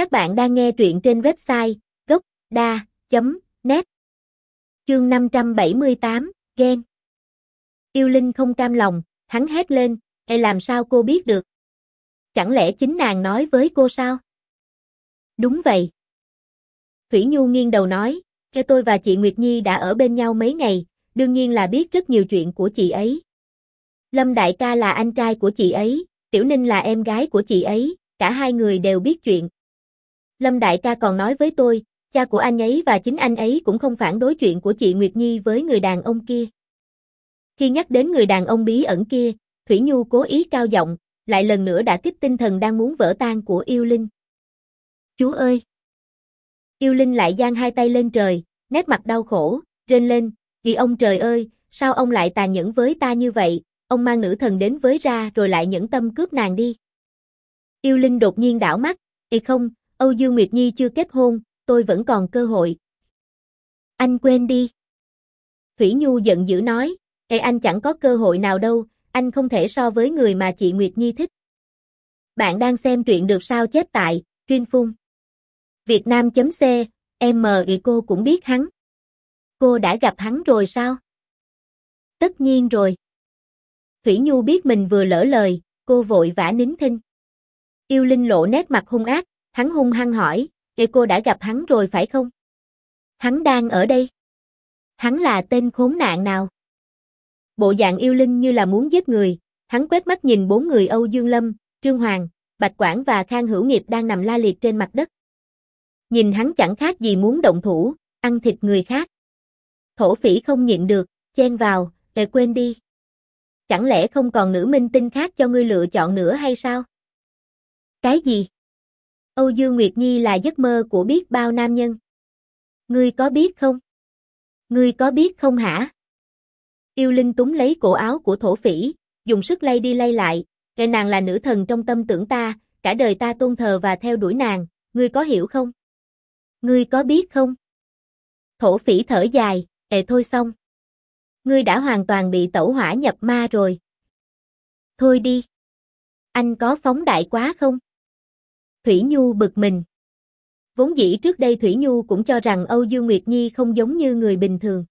Các bạn đang nghe truyện trên website gốc.da.net Chương 578, Ghen Yêu Linh không cam lòng, hắn hét lên, hay làm sao cô biết được? Chẳng lẽ chính nàng nói với cô sao? Đúng vậy. Thủy Nhu nghiêng đầu nói, cho tôi và chị Nguyệt Nhi đã ở bên nhau mấy ngày, đương nhiên là biết rất nhiều chuyện của chị ấy. Lâm Đại ca là anh trai của chị ấy, Tiểu Ninh là em gái của chị ấy, cả hai người đều biết chuyện. Lâm Đại ca còn nói với tôi, cha của anh ấy và chính anh ấy cũng không phản đối chuyện của chị Nguyệt Nhi với người đàn ông kia. Khi nhắc đến người đàn ông bí ẩn kia, Thủy Nhu cố ý cao giọng, lại lần nữa đã kích tinh thần đang muốn vỡ tan của yêu linh. Chú ơi! Yêu linh lại giang hai tay lên trời, nét mặt đau khổ, rên lên, vì ông trời ơi, sao ông lại tàn nhẫn với ta như vậy, ông mang nữ thần đến với ra rồi lại nhẫn tâm cướp nàng đi. Yêu linh đột nhiên đảo mắt, thì không, Âu Dương Nguyệt Nhi chưa kết hôn, tôi vẫn còn cơ hội. Anh quên đi. Thủy Nhu giận dữ nói, Ê anh chẳng có cơ hội nào đâu, anh không thể so với người mà chị Nguyệt Nhi thích. Bạn đang xem truyện được sao chép tại, Truyên Phun. Việt Nam.c, em mờ cô cũng biết hắn. Cô đã gặp hắn rồi sao? Tất nhiên rồi. Thủy Nhu biết mình vừa lỡ lời, cô vội vã nín thinh. Yêu Linh lộ nét mặt hung ác, hắn hung hăng hỏi, Ê cô đã gặp hắn rồi phải không? Hắn đang ở đây. Hắn là tên khốn nạn nào? Bộ dạng yêu linh như là muốn giết người, hắn quét mắt nhìn bốn người Âu Dương Lâm, Trương Hoàng, Bạch Quảng và Khang Hữu Nghiệp đang nằm la liệt trên mặt đất. Nhìn hắn chẳng khác gì muốn động thủ, ăn thịt người khác. Thổ phỉ không nhịn được, chen vào, để quên đi. Chẳng lẽ không còn nữ minh tinh khác cho ngươi lựa chọn nữa hay sao? Cái gì? Âu Dương Nguyệt Nhi là giấc mơ của biết bao nam nhân. Ngươi có biết không? Ngươi có biết không hả? Yêu Linh túng lấy cổ áo của thổ phỉ, dùng sức lay đi lay lại, kệ nàng là nữ thần trong tâm tưởng ta, cả đời ta tôn thờ và theo đuổi nàng, ngươi có hiểu không? Ngươi có biết không? Thổ phỉ thở dài, ệ thôi xong. Ngươi đã hoàn toàn bị tẩu hỏa nhập ma rồi. Thôi đi. Anh có phóng đại quá không? Thủy Nhu bực mình. Vốn dĩ trước đây Thủy Nhu cũng cho rằng Âu Dương Nguyệt Nhi không giống như người bình thường.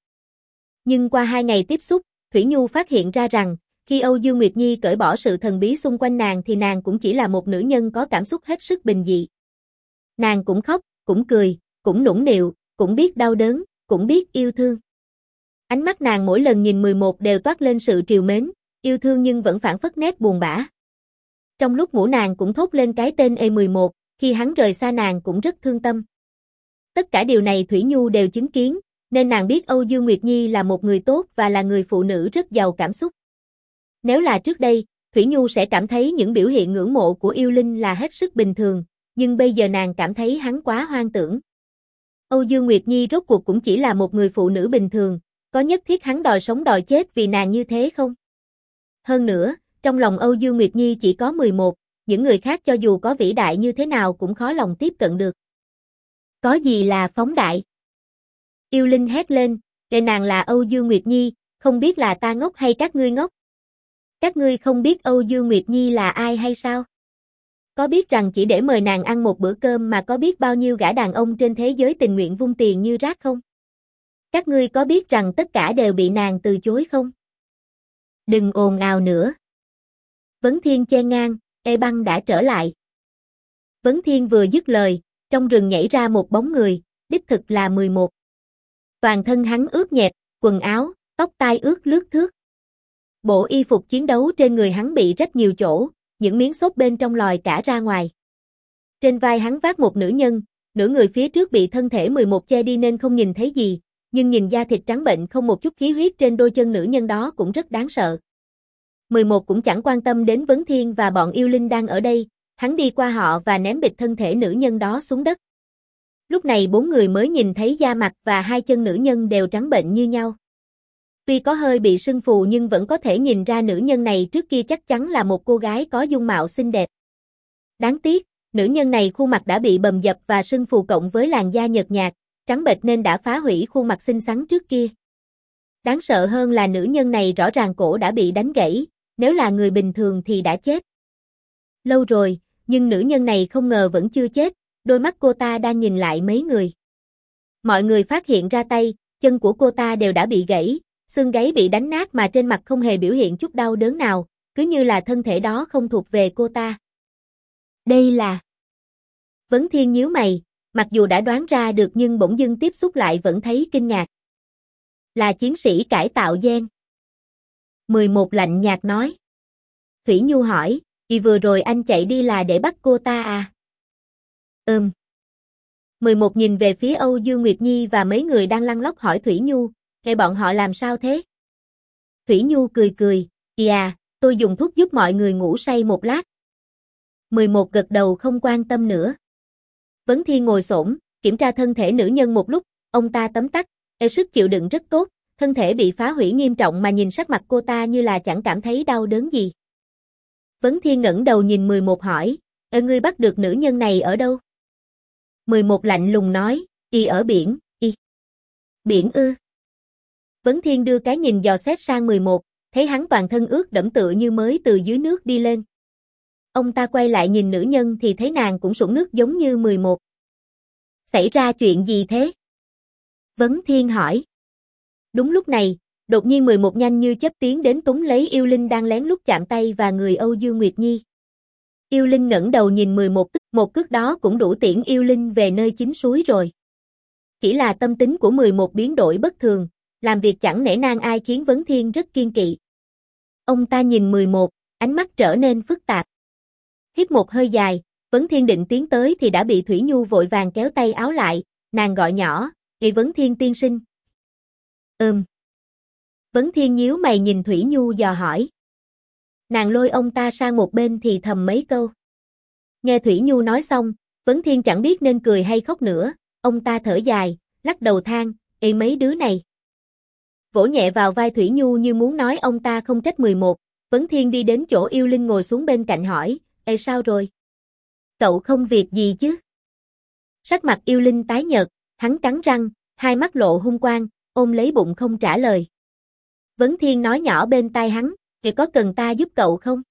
Nhưng qua hai ngày tiếp xúc, Thủy Nhu phát hiện ra rằng, khi Âu Dương Nguyệt Nhi cởi bỏ sự thần bí xung quanh nàng thì nàng cũng chỉ là một nữ nhân có cảm xúc hết sức bình dị. Nàng cũng khóc, cũng cười, cũng nũng nịu, cũng biết đau đớn, cũng biết yêu thương. Ánh mắt nàng mỗi lần nhìn 11 đều toát lên sự triều mến, yêu thương nhưng vẫn phản phất nét buồn bã. Trong lúc ngủ nàng cũng thốt lên cái tên E11, khi hắn rời xa nàng cũng rất thương tâm. Tất cả điều này Thủy Nhu đều chứng kiến, nên nàng biết Âu Dương Nguyệt Nhi là một người tốt và là người phụ nữ rất giàu cảm xúc. Nếu là trước đây, Thủy Nhu sẽ cảm thấy những biểu hiện ngưỡng mộ của yêu linh là hết sức bình thường, nhưng bây giờ nàng cảm thấy hắn quá hoang tưởng. Âu Dương Nguyệt Nhi rốt cuộc cũng chỉ là một người phụ nữ bình thường, có nhất thiết hắn đòi sống đòi chết vì nàng như thế không? Hơn nữa, trong lòng Âu Dương Nguyệt Nhi chỉ có 11, những người khác cho dù có vĩ đại như thế nào cũng khó lòng tiếp cận được. Có gì là phóng đại? Yêu Linh hét lên, kệ nàng là Âu Dương Nguyệt Nhi, không biết là ta ngốc hay các ngươi ngốc. Các ngươi không biết Âu Dương Nguyệt Nhi là ai hay sao? Có biết rằng chỉ để mời nàng ăn một bữa cơm mà có biết bao nhiêu gã đàn ông trên thế giới tình nguyện vung tiền như rác không? Các ngươi có biết rằng tất cả đều bị nàng từ chối không? Đừng ồn ào nữa. Vấn Thiên che ngang, E băng đã trở lại. Vấn Thiên vừa dứt lời, trong rừng nhảy ra một bóng người, đích thực là 11. Toàn thân hắn ướt nhẹp, quần áo, tóc tai ướt lướt thước. Bộ y phục chiến đấu trên người hắn bị rách nhiều chỗ, những miếng xốp bên trong lòi cả ra ngoài. Trên vai hắn vác một nữ nhân, nửa người phía trước bị thân thể 11 che đi nên không nhìn thấy gì, nhưng nhìn da thịt trắng bệnh không một chút khí huyết trên đôi chân nữ nhân đó cũng rất đáng sợ. 11 cũng chẳng quan tâm đến Vấn Thiên và bọn yêu linh đang ở đây, hắn đi qua họ và ném bịch thân thể nữ nhân đó xuống đất. Lúc này bốn người mới nhìn thấy da mặt và hai chân nữ nhân đều trắng bệnh như nhau. Tuy có hơi bị sưng phù nhưng vẫn có thể nhìn ra nữ nhân này trước kia chắc chắn là một cô gái có dung mạo xinh đẹp. Đáng tiếc, nữ nhân này khuôn mặt đã bị bầm dập và sưng phù cộng với làn da nhợt nhạt, trắng bệch nên đã phá hủy khuôn mặt xinh xắn trước kia. Đáng sợ hơn là nữ nhân này rõ ràng cổ đã bị đánh gãy, nếu là người bình thường thì đã chết. Lâu rồi, nhưng nữ nhân này không ngờ vẫn chưa chết, đôi mắt cô ta đang nhìn lại mấy người. Mọi người phát hiện ra tay, chân của cô ta đều đã bị gãy, xương gáy bị đánh nát mà trên mặt không hề biểu hiện chút đau đớn nào, cứ như là thân thể đó không thuộc về cô ta. Đây là... Vấn Thiên nhíu mày, mặc dù đã đoán ra được nhưng bỗng dưng tiếp xúc lại vẫn thấy kinh ngạc. Là chiến sĩ cải tạo gen. 11 lạnh nhạt nói. Thủy Nhu hỏi, y vừa rồi anh chạy đi là để bắt cô ta à? Ừm. 11 nhìn về phía Âu Dương Nguyệt Nhi và mấy người đang lăn lóc hỏi Thủy Nhu, nghe bọn họ làm sao thế? Thủy Nhu cười cười, à, tôi dùng thuốc giúp mọi người ngủ say một lát. 11 gật đầu không quan tâm nữa. Vấn Thiên ngồi xổm, kiểm tra thân thể nữ nhân một lúc, ông ta tấm tắc, e sức chịu đựng rất tốt, thân thể bị phá hủy nghiêm trọng mà nhìn sắc mặt cô ta như là chẳng cảm thấy đau đớn gì. Vấn Thiên ngẩng đầu nhìn 11 hỏi, ơ ngươi bắt được nữ nhân này ở đâu? 11 lạnh lùng nói, y ở biển, y. Biển ư. Vấn Thiên đưa cái nhìn dò xét sang 11, thấy hắn toàn thân ướt đẫm tựa như mới từ dưới nước đi lên. Ông ta quay lại nhìn nữ nhân thì thấy nàng cũng sũng nước giống như 11. Xảy ra chuyện gì thế? Vấn Thiên hỏi. Đúng lúc này, đột nhiên 11 nhanh như chấp tiến đến túng lấy yêu linh đang lén lút chạm tay và người Âu Dương Nguyệt Nhi. Yêu linh ngẩng đầu nhìn 11 tức, một cước đó cũng đủ tiễn yêu linh về nơi chính suối rồi. Chỉ là tâm tính của 11 biến đổi bất thường, làm việc chẳng nể nang ai khiến Vấn Thiên rất kiên kỵ. Ông ta nhìn 11, ánh mắt trở nên phức tạp. Hít một hơi dài, Vấn Thiên định tiến tới thì đã bị Thủy Nhu vội vàng kéo tay áo lại, nàng gọi nhỏ, "Nghị Vấn Thiên tiên sinh." "Ừm." Vấn Thiên nhíu mày nhìn Thủy Nhu dò hỏi. Nàng lôi ông ta sang một bên thì thầm mấy câu. Nghe Thủy Nhu nói xong, Vấn Thiên chẳng biết nên cười hay khóc nữa, ông ta thở dài, lắc đầu than, ê mấy đứa này. Vỗ nhẹ vào vai Thủy Nhu như muốn nói ông ta không trách 11, Vấn Thiên đi đến chỗ yêu linh ngồi xuống bên cạnh hỏi, ê sao rồi? Cậu không việc gì chứ? Sắc mặt yêu linh tái nhợt, hắn cắn răng, hai mắt lộ hung quang, ôm lấy bụng không trả lời. Vấn Thiên nói nhỏ bên tai hắn, Kệ có cần ta giúp cậu không?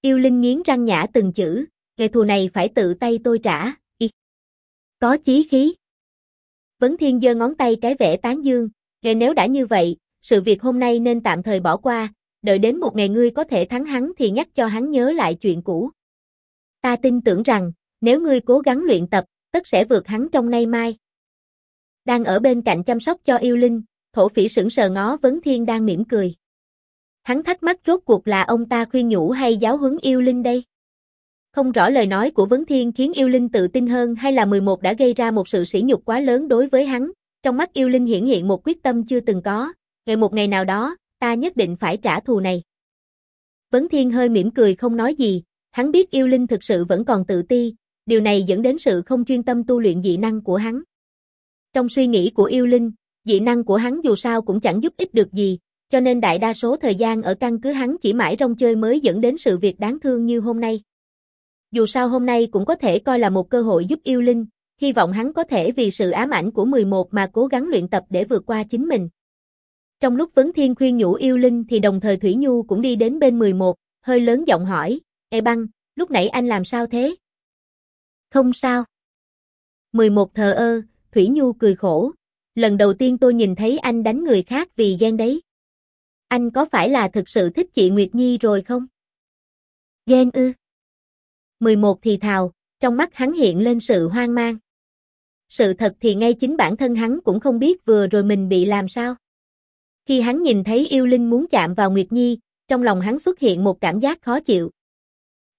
Yêu Linh nghiến răng nhã từng chữ, kệ thù này phải tự tay tôi trả, y. Có chí khí. Vấn Thiên giơ ngón tay cái vẽ tán dương, kệ nếu đã như vậy, sự việc hôm nay nên tạm thời bỏ qua, đợi đến một ngày ngươi có thể thắng hắn thì nhắc cho hắn nhớ lại chuyện cũ. Ta tin tưởng rằng, nếu ngươi cố gắng luyện tập, tất sẽ vượt hắn trong nay mai. Đang ở bên cạnh chăm sóc cho yêu linh, thổ phỉ sững sờ ngó Vấn Thiên đang mỉm cười. Hắn thắc mắc rốt cuộc là ông ta khuyên nhủ hay giáo huấn yêu linh đây? Không rõ lời nói của Vấn Thiên khiến yêu linh tự tin hơn hay là 11 đã gây ra một sự sỉ nhục quá lớn đối với hắn, trong mắt yêu linh hiển hiện một quyết tâm chưa từng có, ngày một ngày nào đó, ta nhất định phải trả thù này. Vấn Thiên hơi mỉm cười không nói gì, hắn biết yêu linh thực sự vẫn còn tự ti, điều này dẫn đến sự không chuyên tâm tu luyện dị năng của hắn. Trong suy nghĩ của yêu linh, dị năng của hắn dù sao cũng chẳng giúp ích được gì, cho nên đại đa số thời gian ở căn cứ hắn chỉ mãi rong chơi mới dẫn đến sự việc đáng thương như hôm nay. Dù sao hôm nay cũng có thể coi là một cơ hội giúp yêu linh, hy vọng hắn có thể vì sự ám ảnh của 11 mà cố gắng luyện tập để vượt qua chính mình. Trong lúc Vấn Thiên khuyên nhủ yêu linh thì đồng thời Thủy Nhu cũng đi đến bên 11, hơi lớn giọng hỏi, Ê băng, lúc nãy anh làm sao thế? Không sao. 11 thờ ơ, Thủy Nhu cười khổ. Lần đầu tiên tôi nhìn thấy anh đánh người khác vì ghen đấy. Anh có phải là thực sự thích chị Nguyệt Nhi rồi không? Ghen ư? 11 thì thào, trong mắt hắn hiện lên sự hoang mang. Sự thật thì ngay chính bản thân hắn cũng không biết vừa rồi mình bị làm sao. Khi hắn nhìn thấy yêu linh muốn chạm vào Nguyệt Nhi, trong lòng hắn xuất hiện một cảm giác khó chịu.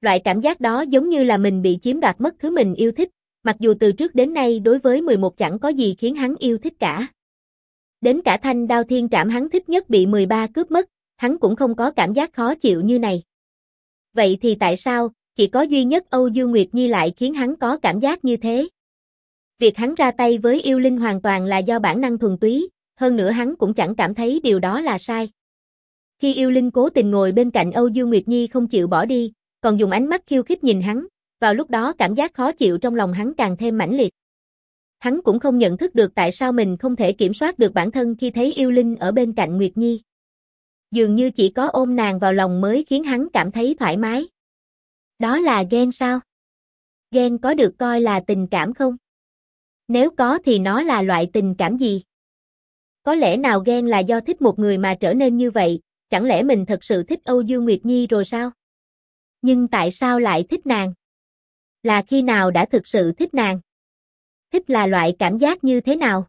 Loại cảm giác đó giống như là mình bị chiếm đoạt mất thứ mình yêu thích, mặc dù từ trước đến nay đối với 11 chẳng có gì khiến hắn yêu thích cả. Đến cả thanh đao thiên trảm hắn thích nhất bị 13 cướp mất, hắn cũng không có cảm giác khó chịu như này. Vậy thì tại sao, chỉ có duy nhất Âu Dương Nguyệt Nhi lại khiến hắn có cảm giác như thế? Việc hắn ra tay với yêu linh hoàn toàn là do bản năng thuần túy, hơn nữa hắn cũng chẳng cảm thấy điều đó là sai. Khi yêu linh cố tình ngồi bên cạnh Âu Dương Nguyệt Nhi không chịu bỏ đi, còn dùng ánh mắt khiêu khích nhìn hắn, vào lúc đó cảm giác khó chịu trong lòng hắn càng thêm mãnh liệt. Hắn cũng không nhận thức được tại sao mình không thể kiểm soát được bản thân khi thấy yêu linh ở bên cạnh Nguyệt Nhi. Dường như chỉ có ôm nàng vào lòng mới khiến hắn cảm thấy thoải mái. Đó là ghen sao? Ghen có được coi là tình cảm không? Nếu có thì nó là loại tình cảm gì? Có lẽ nào ghen là do thích một người mà trở nên như vậy, chẳng lẽ mình thật sự thích Âu Dương Nguyệt Nhi rồi sao? Nhưng tại sao lại thích nàng? Là khi nào đã thực sự thích nàng? Thích là loại cảm giác như thế nào?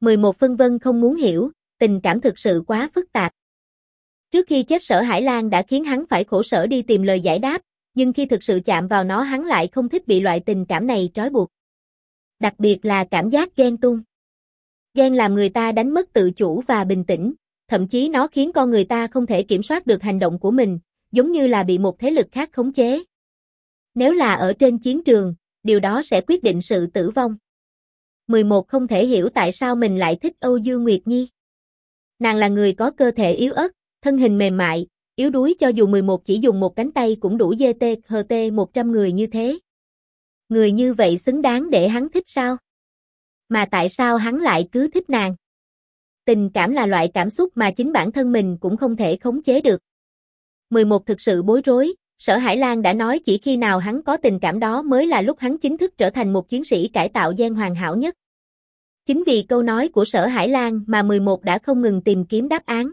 11 phân vân không muốn hiểu, tình cảm thực sự quá phức tạp. Trước khi chết sở Hải Lan đã khiến hắn phải khổ sở đi tìm lời giải đáp, nhưng khi thực sự chạm vào nó hắn lại không thích bị loại tình cảm này trói buộc. Đặc biệt là cảm giác ghen tung. Ghen làm người ta đánh mất tự chủ và bình tĩnh, thậm chí nó khiến con người ta không thể kiểm soát được hành động của mình, giống như là bị một thế lực khác khống chế. Nếu là ở trên chiến trường, điều đó sẽ quyết định sự tử vong. 11 không thể hiểu tại sao mình lại thích Âu Dương Nguyệt Nhi. Nàng là người có cơ thể yếu ớt, thân hình mềm mại, yếu đuối cho dù 11 chỉ dùng một cánh tay cũng đủ dê tê hờ tê 100 người như thế. Người như vậy xứng đáng để hắn thích sao? Mà tại sao hắn lại cứ thích nàng? Tình cảm là loại cảm xúc mà chính bản thân mình cũng không thể khống chế được. 11 thực sự bối rối, Sở Hải Lan đã nói chỉ khi nào hắn có tình cảm đó mới là lúc hắn chính thức trở thành một chiến sĩ cải tạo gen hoàn hảo nhất. Chính vì câu nói của Sở Hải Lan mà 11 đã không ngừng tìm kiếm đáp án.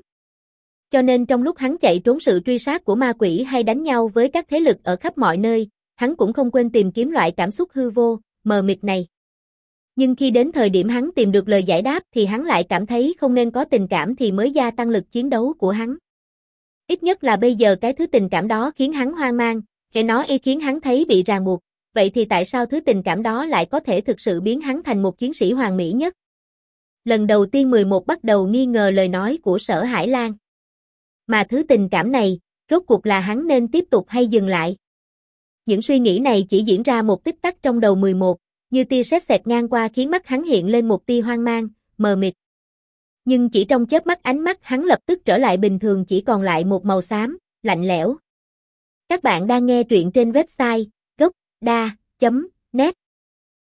Cho nên trong lúc hắn chạy trốn sự truy sát của ma quỷ hay đánh nhau với các thế lực ở khắp mọi nơi, hắn cũng không quên tìm kiếm loại cảm xúc hư vô, mờ mịt này. Nhưng khi đến thời điểm hắn tìm được lời giải đáp thì hắn lại cảm thấy không nên có tình cảm thì mới gia tăng lực chiến đấu của hắn. Ít nhất là bây giờ cái thứ tình cảm đó khiến hắn hoang mang, hệ nó y khiến hắn thấy bị ràng buộc, vậy thì tại sao thứ tình cảm đó lại có thể thực sự biến hắn thành một chiến sĩ hoàng mỹ nhất? Lần đầu tiên 11 bắt đầu nghi ngờ lời nói của sở Hải Lan. Mà thứ tình cảm này, rốt cuộc là hắn nên tiếp tục hay dừng lại? Những suy nghĩ này chỉ diễn ra một tích tắc trong đầu 11, như tia sét xẹt ngang qua khiến mắt hắn hiện lên một tia hoang mang, mờ mịt. Nhưng chỉ trong chớp mắt ánh mắt hắn lập tức trở lại bình thường chỉ còn lại một màu xám, lạnh lẽo. Các bạn đang nghe truyện trên website gocda.net